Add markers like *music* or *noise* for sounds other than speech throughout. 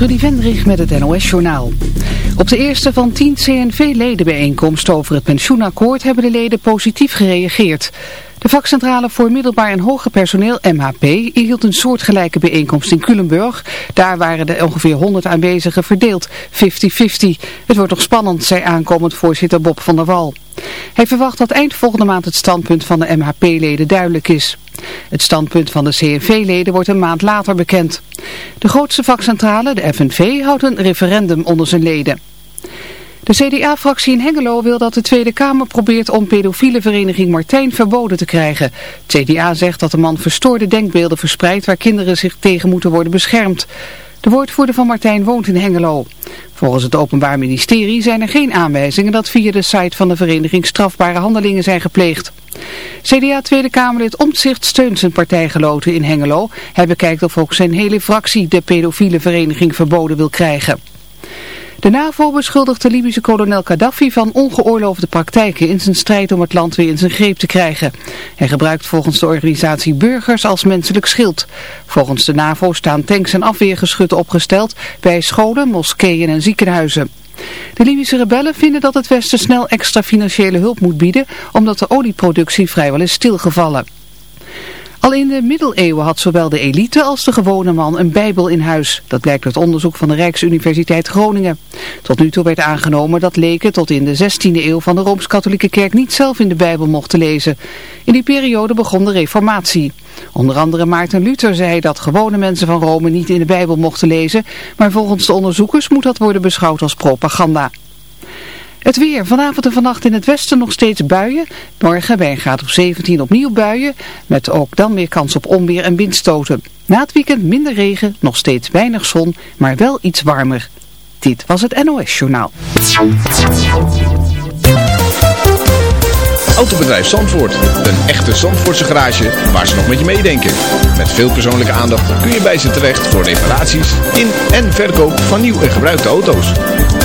Trudy Vendrich met het NOS-journaal. Op de eerste van tien CNV-ledenbijeenkomsten over het pensioenakkoord hebben de leden positief gereageerd. De vakcentrale voor middelbaar en hoger personeel, MHP, hield een soortgelijke bijeenkomst in Culemburg. Daar waren de ongeveer 100 aanwezigen verdeeld, 50-50. Het wordt nog spannend, zei aankomend voorzitter Bob van der Wal. Hij verwacht dat eind volgende maand het standpunt van de MHP-leden duidelijk is. Het standpunt van de CNV-leden wordt een maand later bekend. De grootste vakcentrale, de FNV, houdt een referendum onder zijn leden. De CDA-fractie in Hengelo wil dat de Tweede Kamer probeert om pedofiele vereniging Martijn verboden te krijgen. CDA zegt dat de man verstoorde denkbeelden verspreidt waar kinderen zich tegen moeten worden beschermd. De woordvoerder van Martijn woont in Hengelo. Volgens het Openbaar Ministerie zijn er geen aanwijzingen dat via de site van de vereniging strafbare handelingen zijn gepleegd. CDA Tweede Kamerlid Omtzigt steunt zijn partijgenoten in Hengelo. Hij bekijkt of ook zijn hele fractie de pedofiele vereniging verboden wil krijgen. De NAVO beschuldigt de Libische kolonel Gaddafi van ongeoorloofde praktijken in zijn strijd om het land weer in zijn greep te krijgen. Hij gebruikt volgens de organisatie burgers als menselijk schild. Volgens de NAVO staan tanks en afweergeschutten opgesteld bij scholen, moskeeën en ziekenhuizen. De Libische rebellen vinden dat het Westen snel extra financiële hulp moet bieden omdat de olieproductie vrijwel is stilgevallen. Al in de middeleeuwen had zowel de elite als de gewone man een bijbel in huis. Dat blijkt uit onderzoek van de Rijksuniversiteit Groningen. Tot nu toe werd aangenomen dat leken tot in de 16e eeuw van de Rooms-Katholieke Kerk niet zelf in de bijbel mochten lezen. In die periode begon de reformatie. Onder andere Maarten Luther zei dat gewone mensen van Rome niet in de bijbel mochten lezen, maar volgens de onderzoekers moet dat worden beschouwd als propaganda. Het weer. Vanavond en vannacht in het westen nog steeds buien. Morgen bij een graad of 17 opnieuw buien. Met ook dan meer kans op onweer en windstoten. Na het weekend minder regen, nog steeds weinig zon, maar wel iets warmer. Dit was het NOS Journaal. Autobedrijf Zandvoort. Een echte Zandvoortse garage waar ze nog met je meedenken. Met veel persoonlijke aandacht kun je bij ze terecht voor reparaties in en verkoop van nieuw en gebruikte auto's.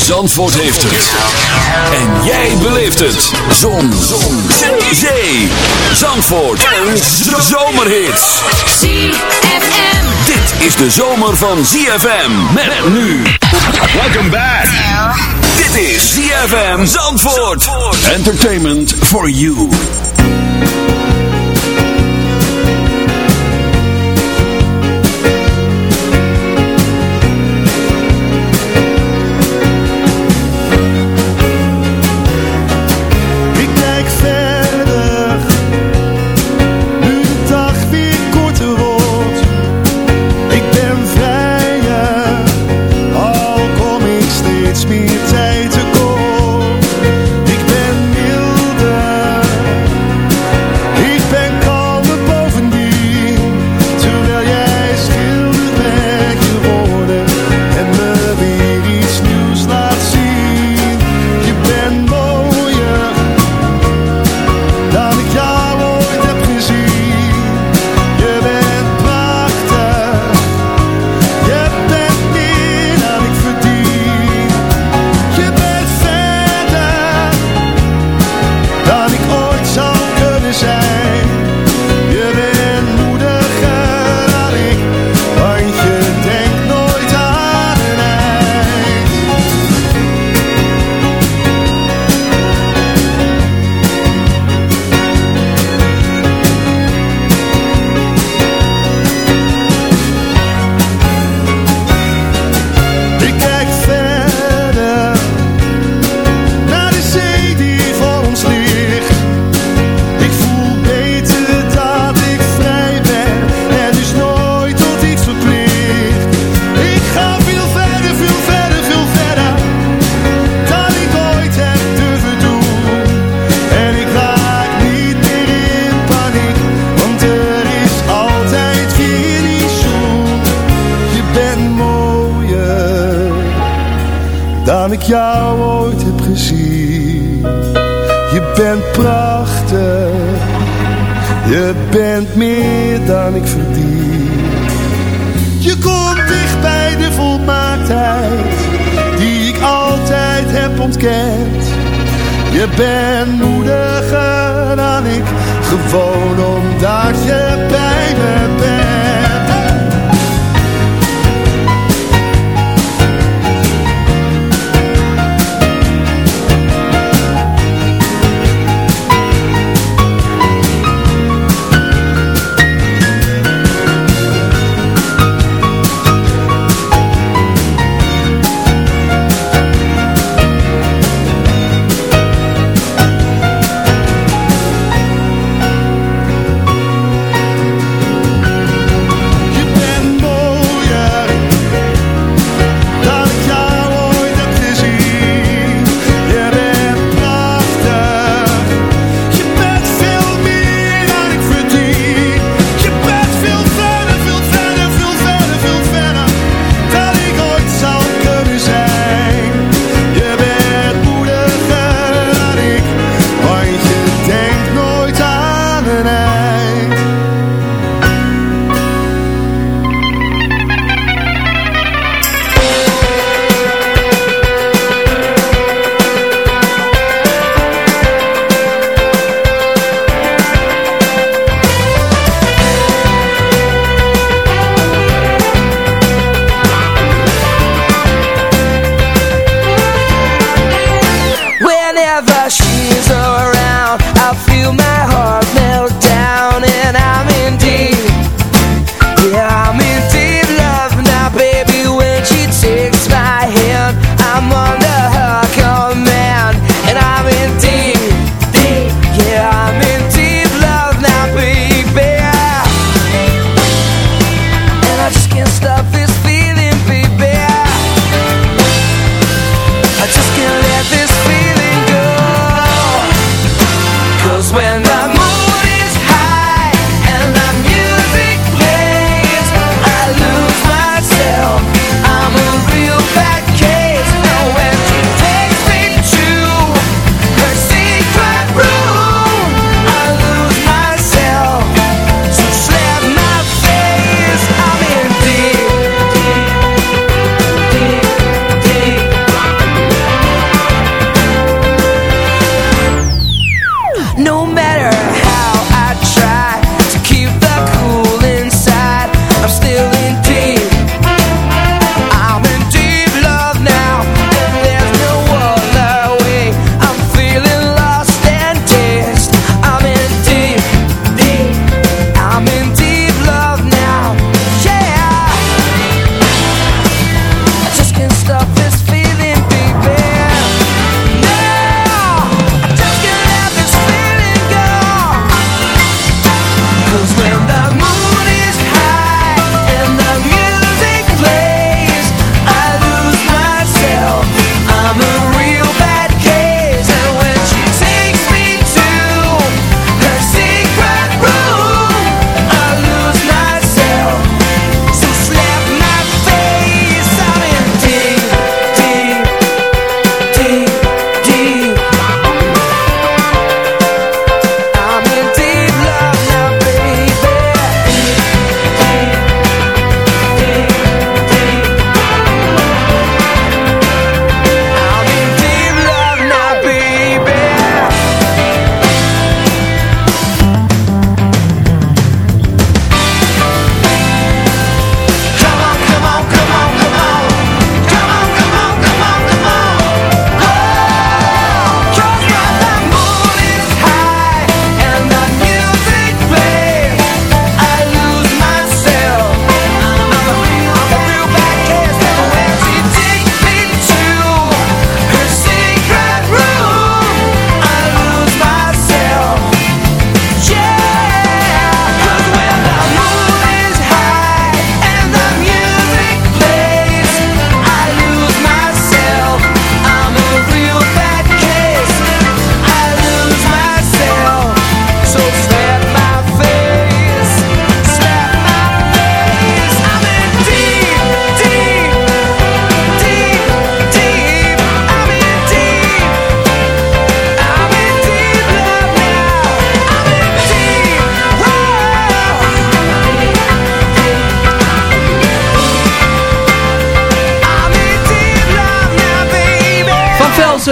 Zandvoort heeft het. En jij beleeft het. Zon. Zon. Zee. Zandvoort. En zomerhits. ZFM. Dit is de zomer van ZFM. Met nu. Welcome back. Dit is ZFM Zandvoort. Entertainment for you. Je bent moediger dan ik, gewoon omdat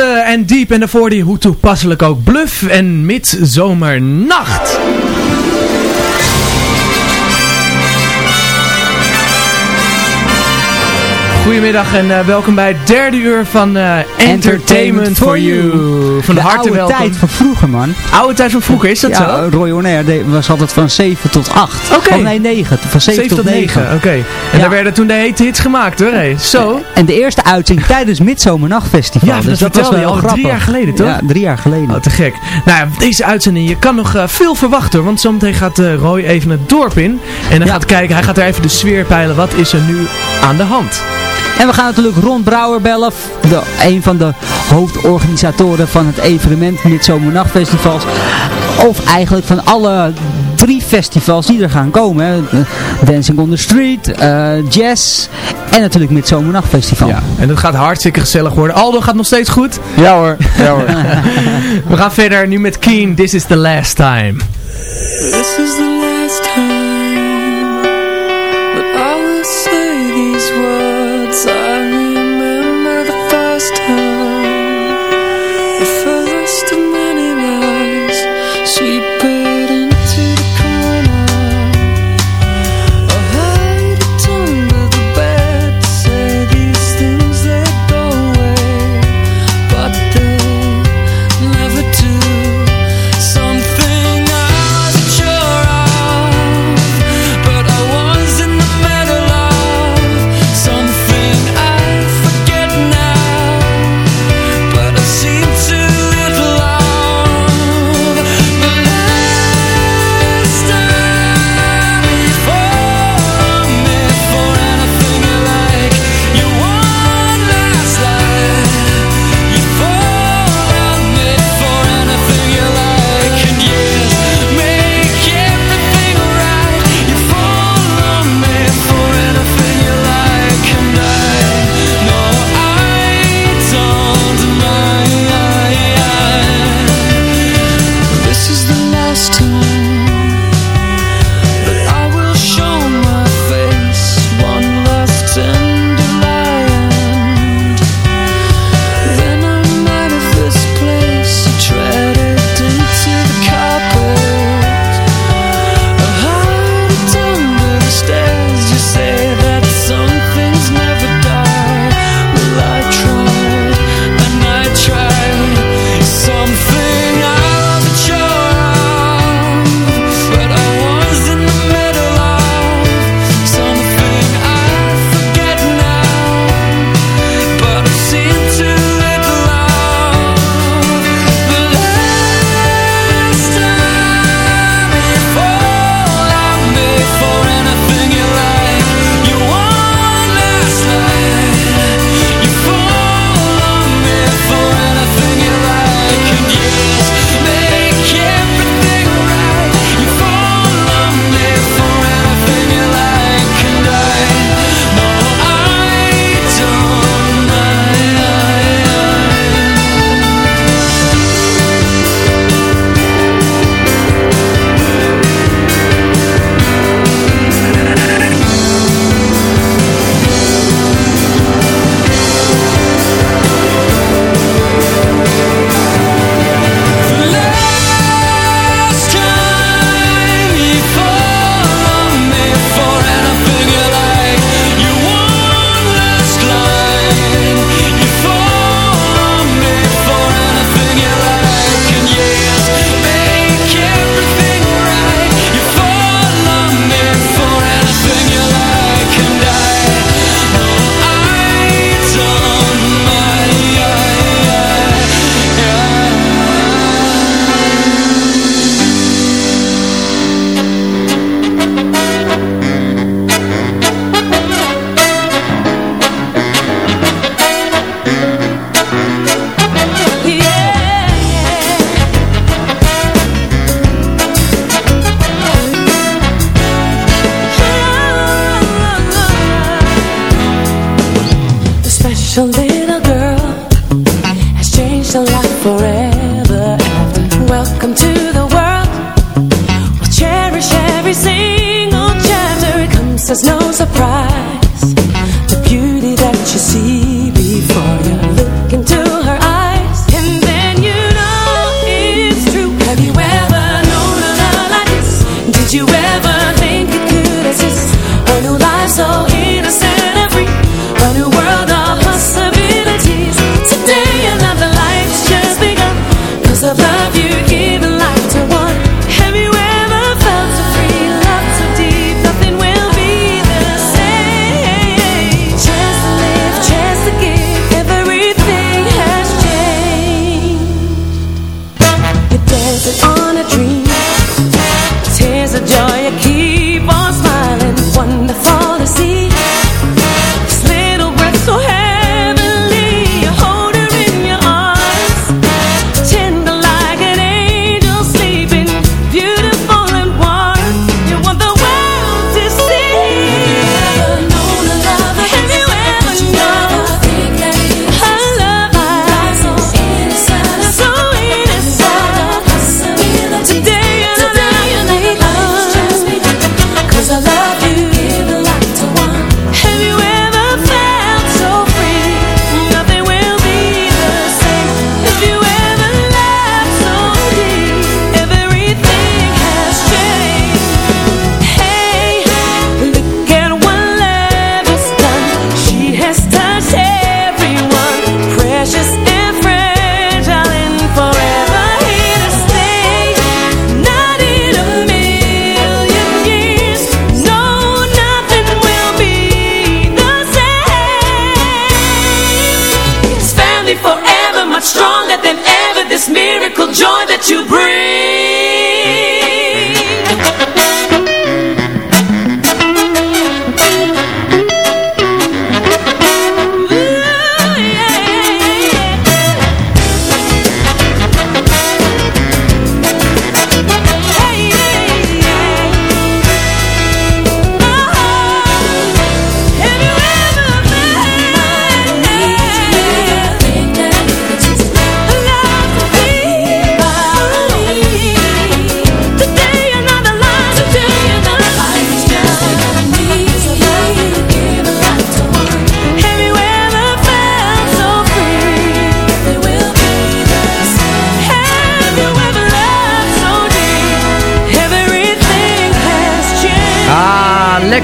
en Deep en daarvoor die hoe toepasselijk ook Bluff en Midzomernacht. Goedemiddag en uh, welkom bij het derde uur van uh, Entertainment, for You. Van de harte oude welkom. tijd van vroeger, man. Oude tijd van vroeger, is dat ja, zo? Roy Onair was altijd van 7 tot 8. Oké. Okay. Oh nee, 9. Van 7, 7 tot 9. 9. Oké. Okay. En ja. daar werden toen de hete hits gemaakt, hoor. Hey. Zo. En de eerste uitzending *laughs* tijdens Midzomernachtfestival. Ja, dus dat, was wel al drie jaar geleden, toch? Ja, drie jaar geleden. Oh, te gek. Nou ja, deze uitzending, je kan nog uh, veel verwachten, hoor. Want zometeen gaat Roy even het dorp in. En dan ja. gaat kijken, hij gaat er even de sfeer peilen. Wat is er nu aan de hand? En we gaan natuurlijk Ron Brouwer bellen, de, een van de hoofdorganisatoren van het evenement Midzomernachtfestivals. Of eigenlijk van alle drie festivals die er gaan komen. Hè. Dancing on the Street, uh, Jazz en natuurlijk Midzomernachtfestival. Ja, en dat gaat hartstikke gezellig worden. Aldo gaat nog steeds goed? Ja hoor, ja hoor. *laughs* we gaan verder nu met Keen, This is the last time. This is the last time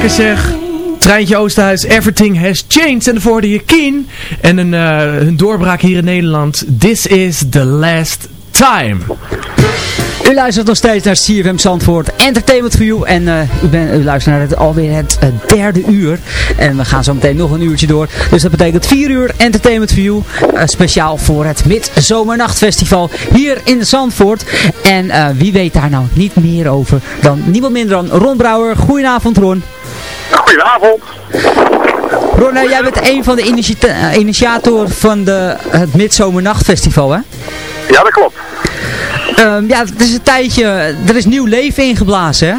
lekker zeg. Treintje Oosterhuis, Everything Has Changed. En daarvoor hoorde je Keen. En een, eh, hun doorbraak hier in Nederland. This is the last time. U luistert nog steeds naar CFM Zandvoort Entertainment for You. En eh, u, ben, u luistert naar het, alweer het eh, derde uur. En we gaan zo meteen nog een uurtje door. Dus dat betekent vier uur Entertainment for You. eh, speciaal voor het Midzomernachtfestival hier in Zandvoort. En eh, wie weet daar nou niet meer over dan niemand minder dan Ron Brouwer. Goedenavond Ron. Goedenavond. Ron, eh, jij bent een van de initiata- eh, initiatoren van de, het Midzomernachtfestival hè? Ja, dat klopt. Ehm, ja, het is een tijdje, er is nieuw leven ingeblazen hè?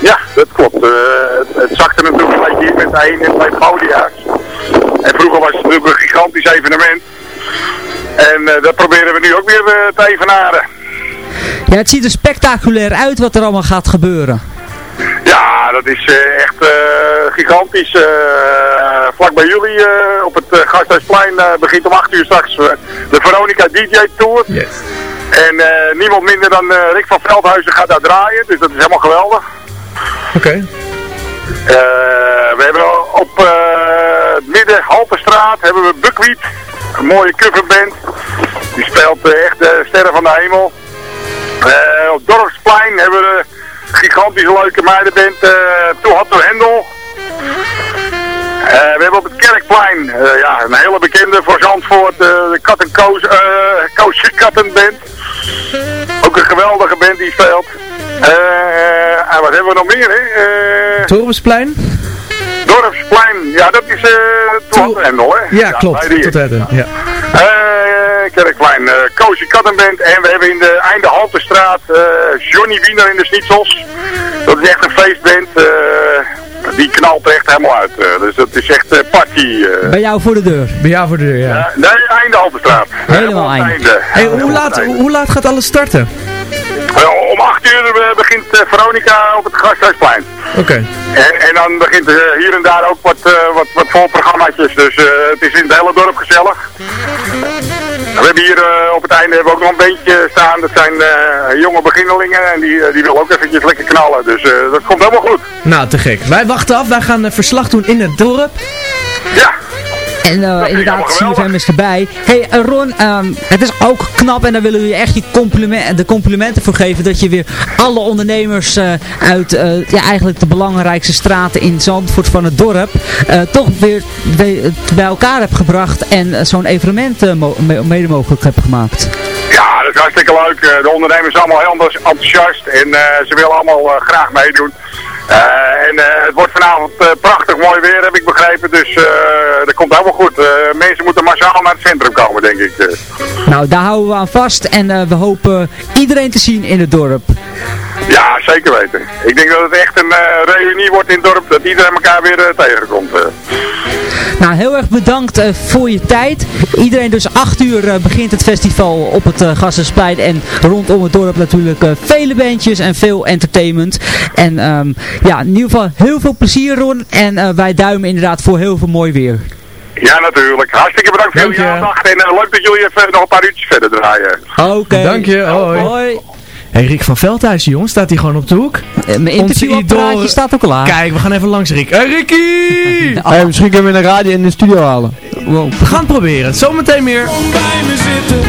Ja, dat klopt. Eh, het, het zakte natuurlijk een beetje in met één en twee podia's. En vroeger was het natuurlijk een gigantisch evenement. En eh, dat proberen we nu ook weer te evenaren. Ja, het ziet er spectaculair uit wat er allemaal gaat gebeuren. Ja, dat is eh, echt eh, gigantisch. Eh, vlak bij jullie op het Gasthuisplein begint om 8 uur straks de Veronica DJ Tour. En eh, niemand minder dan Rick van Veldhuizen gaat daar draaien, dus dat is helemaal geweldig. Oké. We hebben op midden, Halterstraat, hebben we Buckwheat. Een mooie coverband. Die speelt echt de sterren van de hemel. Op Dorpsplein hebben we gigantische leuke meidenband. Uh, Toe had de Hendel. Eh, we hebben op het Kerkplein eh, ja, een hele bekende voor Zandvoort, eh, de Kat en Koos, eh Koosje Kattenband. Ook een geweldige band die speelt. Eh, en wat hebben we nog meer? Hè? Eh, Torensplein? Dorpsplein, ja dat is eh Toe had de Hendel hè? Ja, klopt. Tot het, ja. Eh, Kerkplein, eh Koosje Kattenband en we hebben in de Einde Haltestraat eh, Johnny Wiener in de Schnitzels. Dat is echt een feestband, eh, die knalt er echt helemaal uit. eh. dus dat is echt party. eh. Bij jou voor de deur. Bij jou voor de deur, ja. Nee, Einde Haltestraat. Helemaal het einde. Hey, hoe, laat, hoe laat gaat alles starten? Eh, om 8 uur eh, begint eh, Veronica op het Gasthuisplein. Oké. En, en dan begint er hier en daar ook wat, wat, wat voorprogrammaatjes. Dus het is in het hele dorp gezellig. We hebben hier op het einde hebben we ook nog een beentje staan. Dat zijn jonge beginnelingen en die, die willen ook eventjes lekker knallen. Dus dat komt helemaal goed. Nou, te gek. Wij wachten af. Wij gaan verslag doen in het dorp. Ja. En eh, inderdaad, CFM is erbij. hey, eh, Ron, ehm, het is ook knap en daar willen we je echt je compliment, de complimenten voor geven. Dat je weer alle ondernemers eh, uit ja, eigenlijk de belangrijkste straten in Zandvoort van het dorp. toch weer bij, bij elkaar hebt gebracht en zo'n evenement mo- me- mede mogelijk hebt gemaakt. Ja, dat is hartstikke leuk. De ondernemers zijn allemaal heel enthousiast en ze willen allemaal graag meedoen. Eh, en eh, het wordt vanavond eh, prachtig mooi weer, heb ik begrepen. Dus dat komt helemaal goed. Mensen moeten massaal naar het centrum komen, denk ik. eh. Nou, daar houden we aan vast en we hopen iedereen te zien in het dorp. Ja, zeker weten. Ik denk dat het echt een eh, reunie wordt in het dorp, dat iedereen elkaar weer eh, tegenkomt. eh. Nou, heel erg bedankt eh, voor je tijd. Iedereen dus 8 uur begint het festival op het uh, Gassersplein. En rondom het dorp natuurlijk eh, vele bandjes en veel entertainment. En ehm, ja, in ieder geval heel veel plezier Ron. En eh, wij duimen inderdaad voor heel veel mooi weer. Ja, natuurlijk. Hartstikke bedankt voor Dank jullie je. aandacht. En leuk dat jullie even nog een paar uurtjes verder draaien. Oké. Dank je, hoi. Hoi. Hey, Rick van Veldhuizen, jongen, staat hier gewoon op de hoek. Eh, mijn interviewapparaatje staat ook al aan. Kijk, we gaan even langs Rick. Hey, Ricky! *laughs* Oh, misschien kunnen we een radio in de studio halen. wow. We gaan het proberen. Zometeen meer. Kom bij me zitten,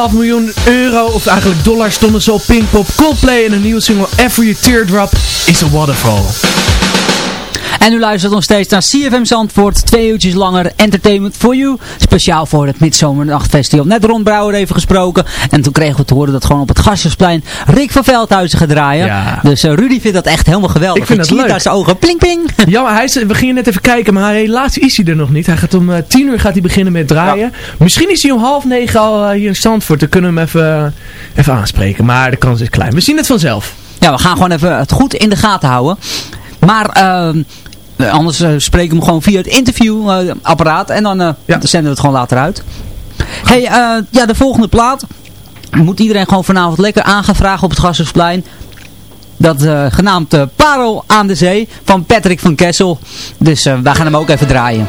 12 miljoen euro, of eigenlijk dollar, stonden ze op Pinkpop. Coldplay en een nieuwe single Every Teardrop is a Waterfall. En u luistert nog steeds naar CFM Zandvoort. Twee uurtjes langer Entertainment for You. Speciaal voor het Midzomernachtfestival. Net Ron Brouwer even gesproken. En toen kregen we te horen dat gewoon op het Gasthuisplein Rick van Veldhuizen gaat draaien. Ja. Dus eh, Rudy vindt dat echt helemaal geweldig. Ik vind het zie leuk. uit zijn ogen. Pling pling. Ja, maar hij is, we gingen net even kijken, maar helaas is hij er nog niet. Hij gaat om eh, tien uur gaat hij beginnen met draaien. Misschien is hij om half negen al eh, hier in Zandvoort. Dan kunnen we hem even, even aanspreken. Maar de kans is klein. We zien het vanzelf. Ja, we gaan gewoon even het goed in de gaten houden. Maar ehm, anders eh, spreken we hem gewoon via het interviewapparaat. en dan, eh, dan zenden we het gewoon later uit. hey, eh, ja, de volgende plaat. Moet iedereen gewoon vanavond lekker aan gaan vragen op het Gassersplein. Dat eh, genaamd eh, Parel aan de Zee van Patrick van Kessel. Dus eh, wij gaan hem ook even draaien.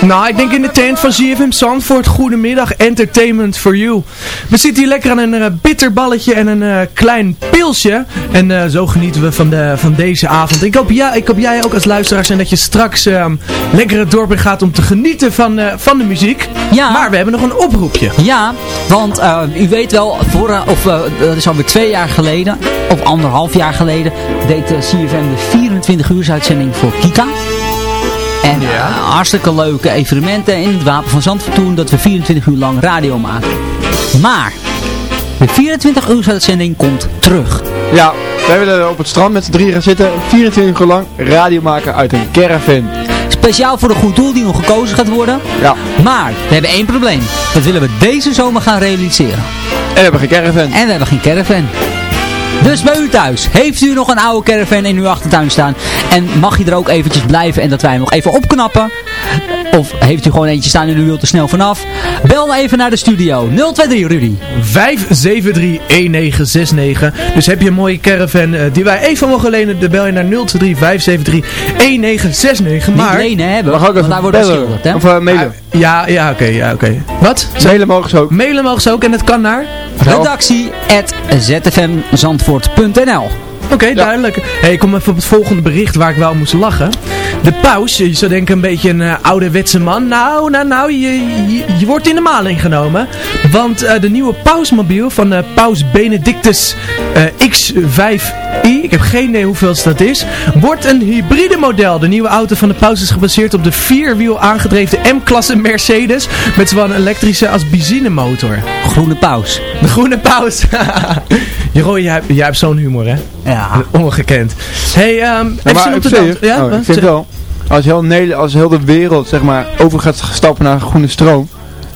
Nou, ik denk in de tent van ZFM Zandvoort. Goedemiddag, entertainment for you. We zitten hier lekker aan een uh, bitterballetje en een eh, klein pilsje. En eh, zo genieten we van, de, van deze avond. Ik hoop, ja, ik hoop jij ook als luisteraar zijn dat je straks ehm, lekker het dorp in gaat om te genieten van, eh, van de muziek. Ja. Maar we hebben nog een oproepje. Ja, want eh, u weet wel, voor, eh, of, eh, dat is alweer twee jaar geleden, of anderhalf jaar geleden, deed de CFM de 24 uur uitzending voor Kika. En eh, hartstikke leuke evenementen in het Wapen van Zandvoort toen, dat we 24 uur lang radio maken. Maar, de 24 uur uitzending komt terug. Ja, wij willen op het strand met z'n drieën gaan zitten. 24 uur lang radio maken uit een caravan. Speciaal voor een goed doel die nog gekozen gaat worden. Ja. Maar, we hebben één probleem. Dat willen we deze zomer gaan realiseren. En we hebben geen caravan. En we hebben geen caravan. Dus bij u thuis, heeft u nog een oude caravan in uw achtertuin staan? En mag je er ook eventjes blijven en dat wij hem nog even opknappen? Of heeft u gewoon eentje staan en u wilt er snel vanaf? Bel dan even naar de studio. 023 Rudy. 573-1969. Dus heb je een mooie caravan eh, die wij even mogen lenen, dan bel je naar 023-573-1969. Maar... Niet lenen hebben, Mag ook want even daar wordt bellen. geschilderd, hè? Of uh, mailen. Ja, ja, oké, ja, oké. Wat? Mailen mogen ze ook. Mailen mogen ze ook en dat kan naar? Redactie at zfmzandvoort.nl Oké, duidelijk. Hey, ik kom even op het volgende bericht waar ik wel moest lachen. De paus, je zou denken een beetje een uh, ouderwetse man. Nou, nou, nou, je, je, je, wordt in de maling genomen. Want uh, de nieuwe pausmobiel van uh, paus Benedictus X5i, ik heb geen idee hoeveel dat is, wordt een hybride model. De nieuwe auto van de paus is gebaseerd op de vierwiel aangedreven M-klasse Mercedes met zowel een elektrische als benzinemotor. Groene paus. De groene paus. *laughs* Jeroen, jij, jij hebt zo'n humor, hè? Ja. Ongekend. Hey, um, Ja, maar op de zeg, Ja, oh, ik vind wel, als heel, Nederland, als heel de wereld zeg maar over gaat stappen naar groene stroom,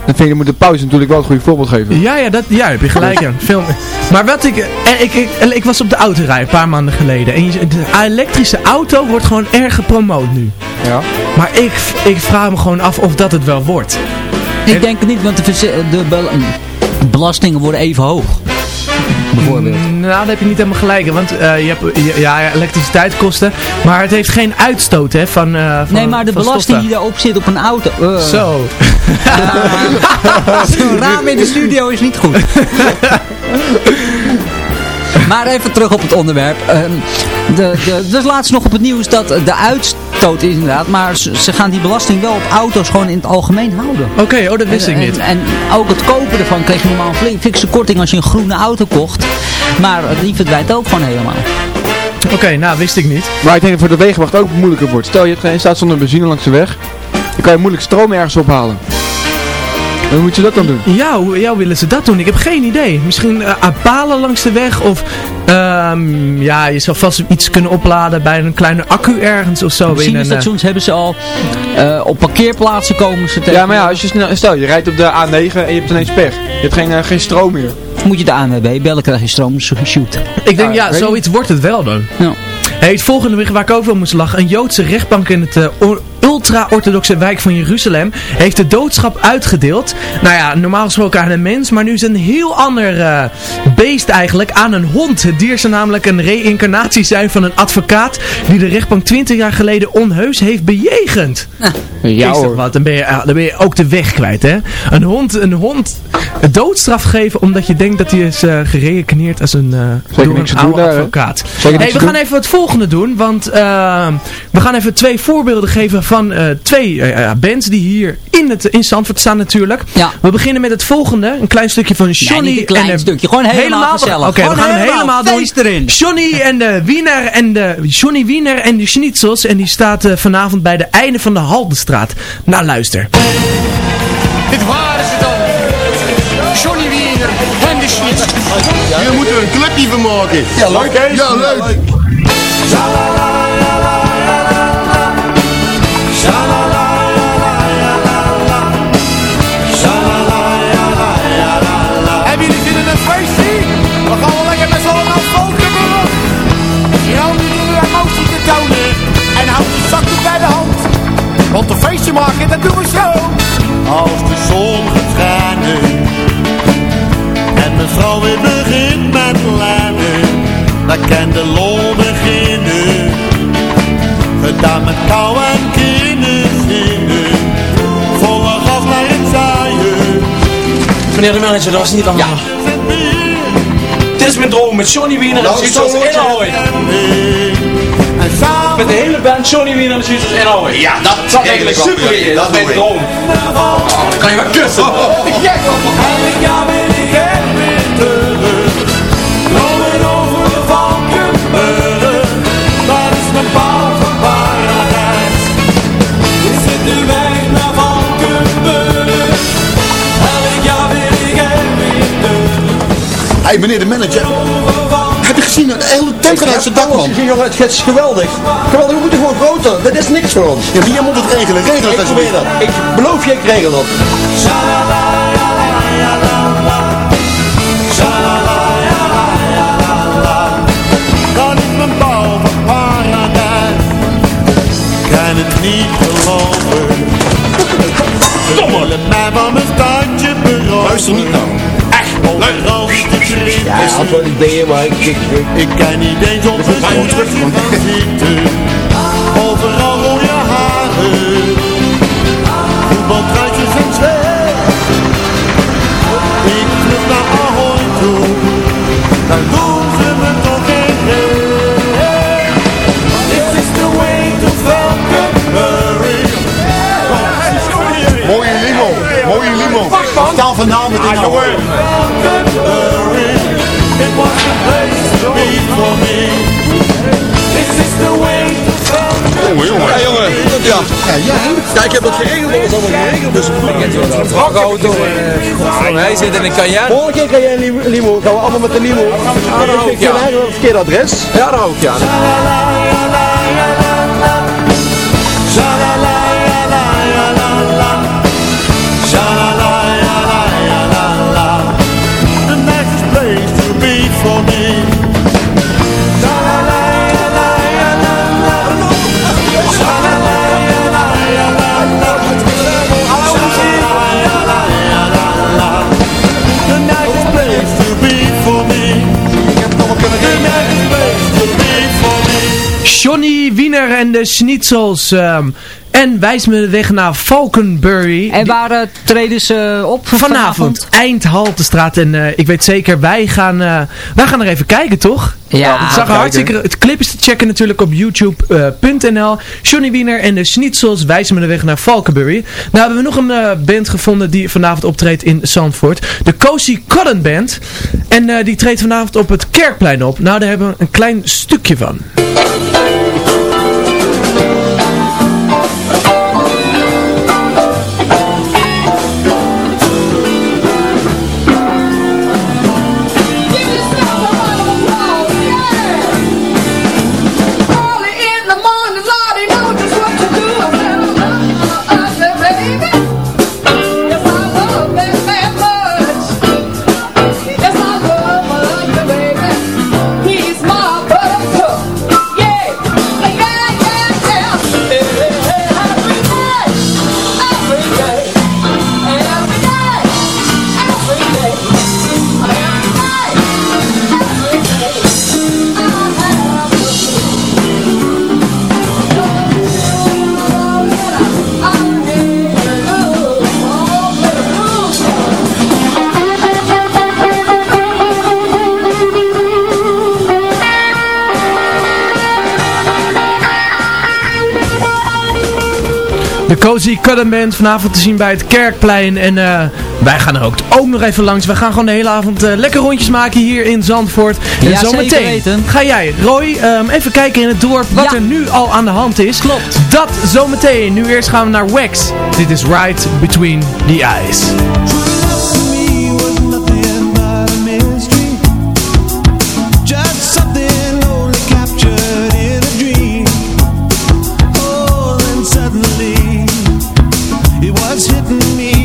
dan vind ik, moet de pauze natuurlijk wel het goede voorbeeld geven. Ja, ja, dat, ja, heb je gelijk aan. Veel, maar wat ik, eh, ik, ik, ik was op de autorij een paar maanden geleden. En je, de elektrische auto wordt gewoon erg gepromoot nu. Ja. Maar ik, ik vraag me gewoon af of dat het wel wordt. Ik denk het niet, want de, de bel- belastingen worden even hoog. Bijvoorbeeld. Nou, daar heb je niet helemaal gelijk. Want eh, je hebt je- ja, elektriciteitskosten. Maar het heeft geen uitstoot hè, van, eh, van Nee, maar de belasting stoffen. die daarop zit op een auto. eh. Zo. *laughs* *laughs* Zo'n raam in de studio is niet goed. *laughs* maar even terug op het onderwerp. Ehm, de, de, dus laatst nog op het nieuws dat de uitstoot is inderdaad. Maar ze, ze gaan die belasting wel op auto's gewoon in het algemeen houden. Oké, oh, dat wist en, ik niet. En, en ook het kopen ervan kreeg je normaal een fikse korting als je een groene auto kocht. Maar die verdwijnt ook gewoon helemaal. Oké, nou, wist ik niet. Maar ik denk dat voor de wegenwacht ook moeilijker wordt. Stel je hebt geen- staat zonder benzine langs de weg, dan kan je moeilijk stroom ergens ophalen. Hoe moet je dat dan doen? Ja, hoe ja, willen ze dat doen? Ik heb geen idee. Misschien eh, aan palen langs de weg of ehm, ja, je zou vast iets kunnen opladen bij een kleine accu ergens of zo. in een, eh, Benzinestations hebben ze al eh, op parkeerplaatsen komen ze tegen. Ja, maar ja, als je snel, stel je rijdt op de A9 en je hebt ineens pech. Je hebt geen, geen stroom meer. Moet je de ANWB bellen, krijg je stroom shoot. Ik denk, ja, zoiets wordt het wel dan. Ja. Hey, het volgende bericht waar ik over moest lachen. Een Joodse rechtbank in het eh, or- ultra-orthodoxe wijk van Jeruzalem heeft de doodschap uitgedeeld. Nou ja, normaal gesproken aan een mens, maar nu is een heel ander eh, beest eigenlijk aan een hond. Het dier zou namelijk een reïncarnatie zijn van een advocaat die de rechtbank 20 jaar geleden onheus heeft bejegend. Ja Is toch hoor. wat, dan ben, je, ah, dan ben je ook de weg kwijt, hè? Een hond, een hond een doodstraf geven omdat je denkt dat hij is eh gereïncarneerd als een, eh door een oude advocaat. Hey, niks we gaan doen. even het volgende doen, want eh, we gaan even twee voorbeelden geven van eh, twee eh, bands die hier in, het, in Zandvoort staan natuurlijk. Ja. We beginnen met het volgende, een klein stukje van Johnny. een klein en de- stukje, gewoon helemaal gezellig. Oké, we gaan hem helemaal doen. erin. Johnny *laughs* en de Wiener en de Johnny Wiener en de Schnitzels en die staat eh, vanavond bij de einde van de Haldenstraat. Nou luister. Dit waren ze dan. Johnny Wiener en de Schnitz. Hier moeten we een clubje van maken. Ja, leuk. Ja, leuk. dat doen we zo. Als de zon gaat schijnen en de vrouw weer begint met lijnen, dan kan de lol beginnen. Gedaan met touw en kinderen zingen, volle gas naar het zaaien. Meneer de manager, dat was niet allemaal. Ja. Dit is mijn droom met Johnny Wiener en Susanne Inhooi. Met de hele band Johnny Wiener en de Zwitsers in Ahoy. Ja, dat is eigenlijk super weer. Dat is mijn doe ik. droom. Oh, dan kan je maar kussen. Weer naar ik er weer terug. Hé, meneer de manager. Heb je gezien, de hele tent gaat uit zijn dak, man. gezien, jongen, het is geweldig. Geweldig, we moeten gewoon groter. Dat is niks voor ons. Ja, maar jij moet het regelen. Regel het alsjeblieft. dat. Ik beloof je, ik regel dat. Dat is mijn bouw van paradijs. Kan het niet geloven. Willen mij van mijn standje beroven. Luister niet nou. Overal te schrikken. Ja, als wel ideeën, maar ik... ik, ik Ik kan niet eens op een man. van zitten. Overal rode haren. Voetbaltruitjes en zweet. Ik vlug naar Ahoy toe. Daar doen ze me toch in This is the way to Valkenbury. Mooie limo. Mooie limo. Taal van naam met Ah, jongen. Valkenbury. It was the place to be for me. This is the way. Jongen, jongen. Ja, jongen. Ja. Ja, ik heb dat geregeld, dat is allemaal geregeld. Dus Vrachtauto. Hij zit in een Cayenne. volgende keer een limo, limo. Gaan we allemaal met de limo. Ja, dat ook, Ik ja. het verkeerde adres. Ja, dat ook, ja. Johnny Wiener en de Schnitzels. ehm, en wijs me de weg naar Falkenbury. En waar eh, treden ze op Vanavond, Eindhaltestraat. En eh, ik weet zeker, wij gaan, eh, wij gaan er even kijken, toch? Ja, het zag er hartstikke... Het clip is te checken natuurlijk op youtube.nl. Johnny Wiener en de Schnitzels wijzen me de weg naar Falkenbury. Nou hebben we nog een eh, band gevonden die vanavond optreedt in Zandvoort. De Cozy Cotton Band. En eh, die treedt vanavond op het Kerkplein op. Nou, daar hebben we een klein stukje van. Cozy Cotton Band vanavond te zien bij het Kerkplein. En eh, wij gaan er ook, ook nog even langs. We gaan gewoon de hele avond eh, lekker rondjes maken hier in Zandvoort. En Ja, zometeen ga jij, Roy, ehm, even kijken in het dorp wat Ja. er nu al aan de hand is. Klopt. Dat zometeen. Nu eerst gaan we naar Wax. Dit is Right Between the Eyes. It was hitting me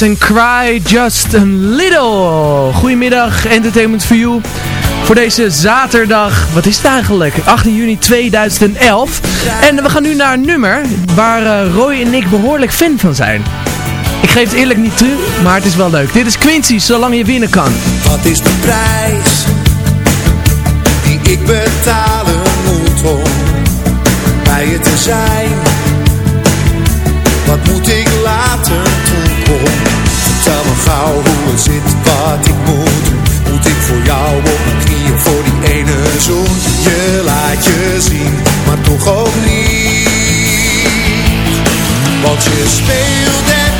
En Cry Just a Little. Goedemiddag, Entertainment for You. Voor deze zaterdag, wat is het eigenlijk? 18 juni 2011. En we gaan nu naar een nummer waar eh, Roy en ik behoorlijk fan van zijn. Ik geef het eerlijk niet toe, maar het is wel leuk. Dit is Quincy, zolang je winnen kan. Wat is de prijs die ik betalen moet om bij je te zijn? Wat moet ik laten? Me gauw hoe het zit, wat ik moet doen. Moet ik voor jou op mijn knieën voor die ene zoen? Je laat je zien, maar toch ook niet. Want je speelt het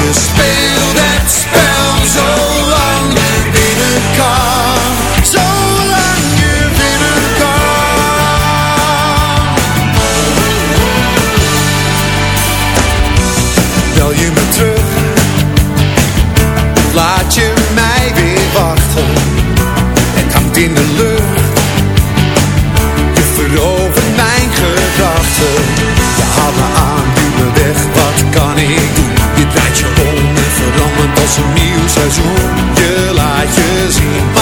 Want je speelt het seizoen, je laat je zien.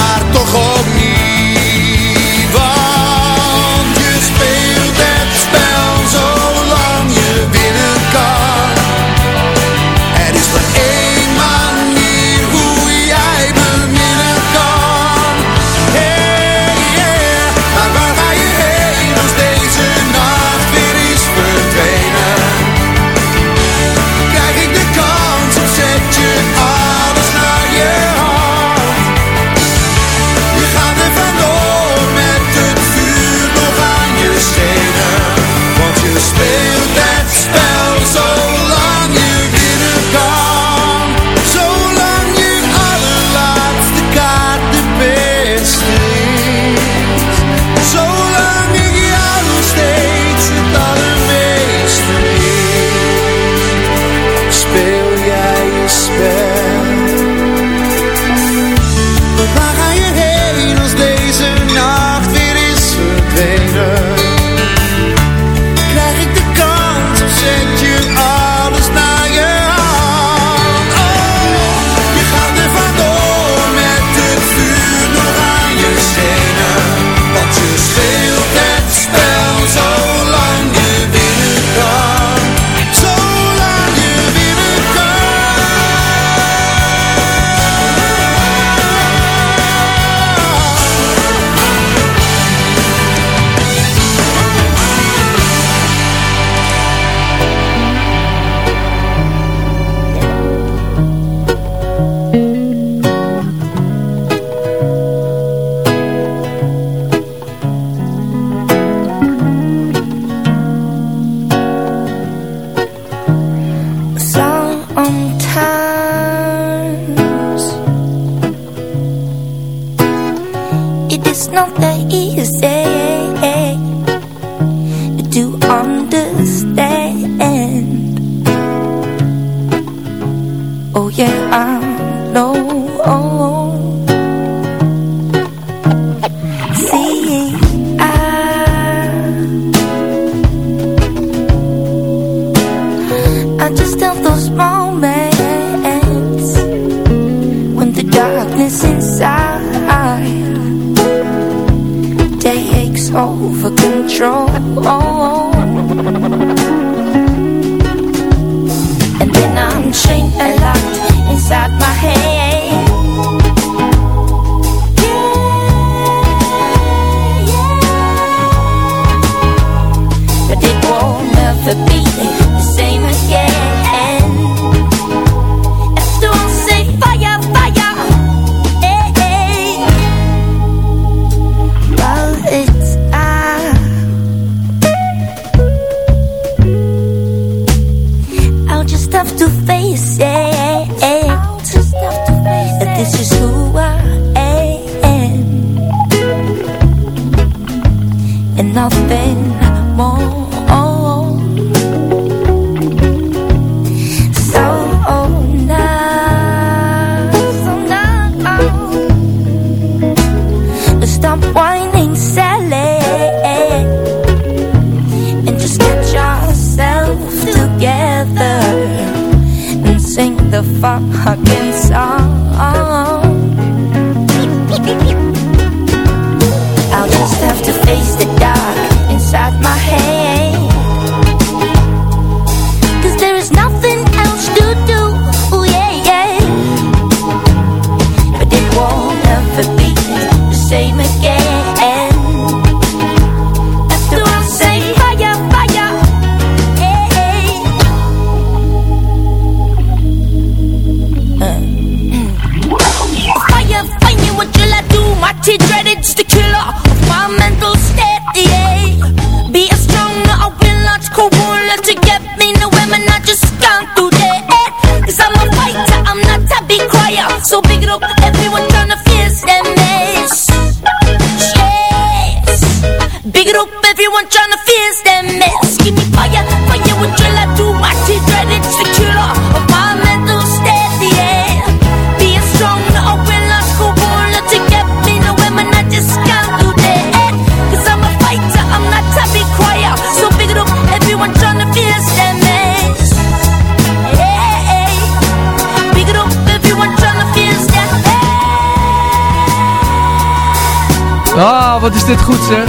Ah, wat is dit goed zeg.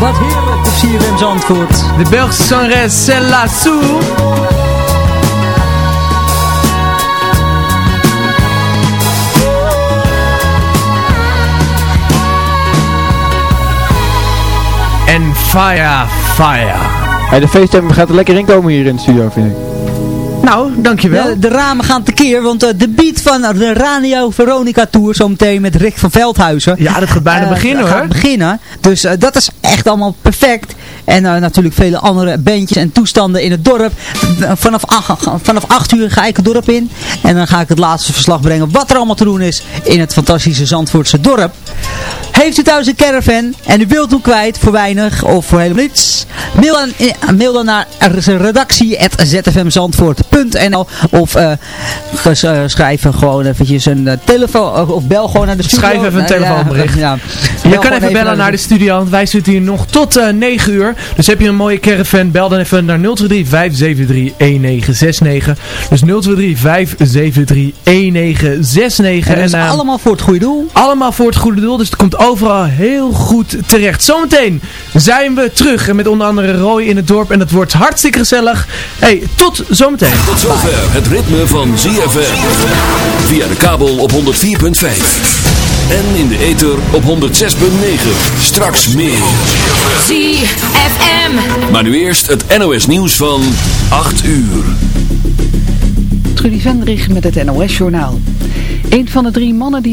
Wat heerlijk op CFM Zandvoort. De Belgische zangeres La Sou. En fire, fire. Hey, de feeststemming gaat er lekker in komen hier in de studio, vind ik. Nou, dankjewel. Ja, de ramen gaan tekeer, want eh, de beat van de Radio Veronica Tour, zometeen met Rick van Veldhuizen. Ja, dat gaat bijna eh, beginnen gaat hoor. beginnen. Dus eh, dat is echt allemaal perfect. En eh, natuurlijk vele andere bandjes en toestanden in het dorp. Vanaf, ach- vanaf 8 uur ga ik het dorp in. En dan ga ik het laatste verslag brengen wat er allemaal te doen is in het fantastische Zandvoortse dorp. Heeft u thuis een caravan en u wilt hem kwijt voor weinig of voor helemaal niets? Mail dan, eh, mail dan naar redactie.zfmzandvoort.nl of eh, schrijf gewoon eventjes een telefoon of- bel gewoon naar de studio. Schrijf even een ja, telefoonbericht. Ja, Je kan even bellen naar de studio, want wij zitten hier nog tot eh 9 uur. Dus heb je een mooie caravan, bel dan even naar 023 573 1969. Dus 023 573 1969. En dat is eh, allemaal voor het goede doel. Allemaal voor het goede doel, dus het komt overal heel goed terecht. Zometeen zijn we terug en met onder andere Roy in het dorp en het wordt hartstikke gezellig. Hey, tot zometeen. Tot zover het ritme van ZFM. Via de kabel op 104.5. En in de ether op 106.9. Straks meer. ZFM. Maar nu eerst het NOS nieuws van 8 uur. Trudy Vendrich met het NOS Journaal. Een van de drie mannen die